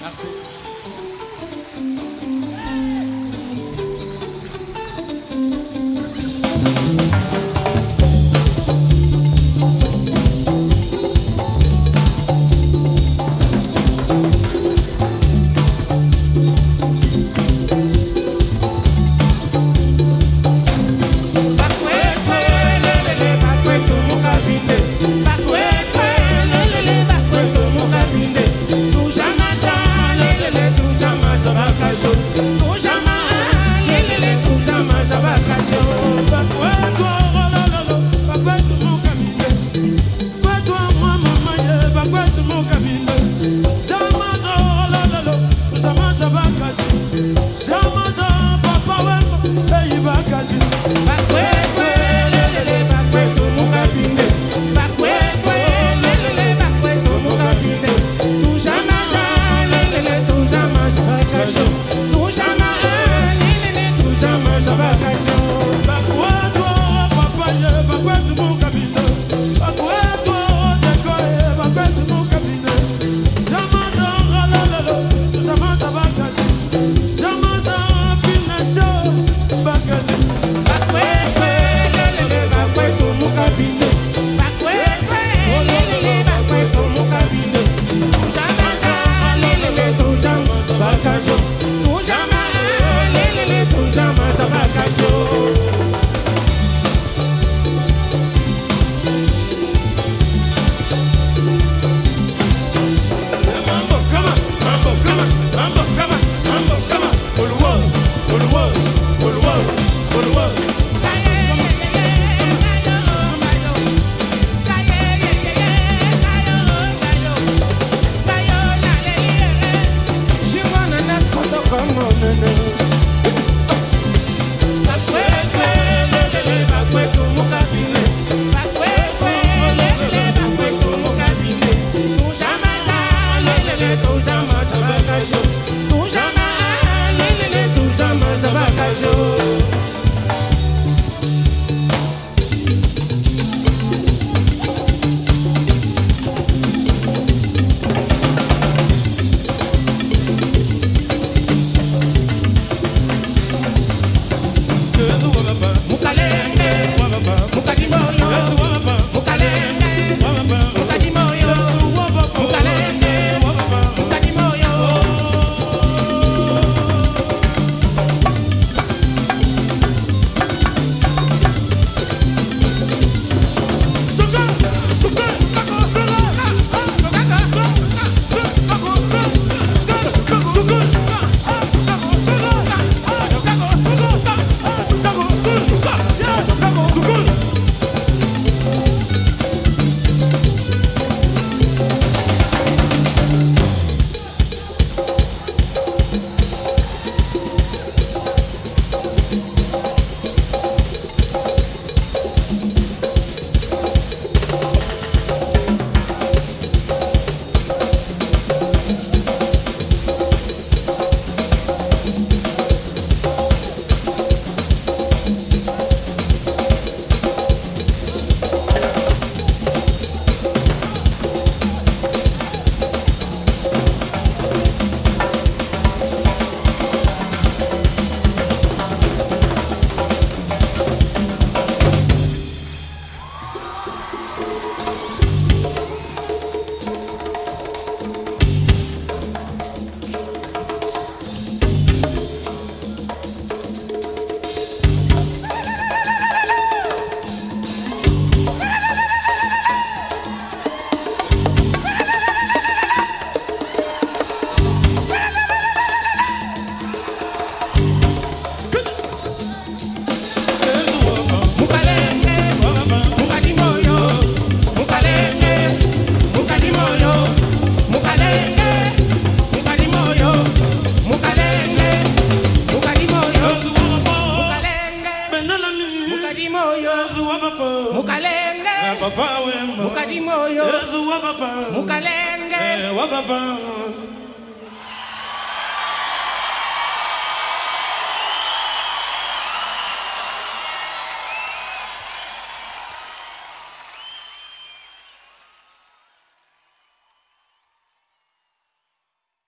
Merci. Papa wema mukati moyo yesu wa papa mukalenge